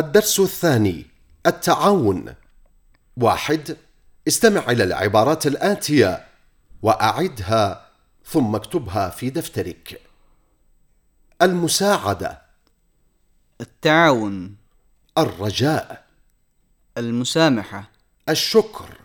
الدرس الثاني التعاون. واحد استمع إلى العبارات الآتية وأعدها ثم اكتبها في دفترك. المساعدة. التعاون. الرجاء. المسامحة. الشكر.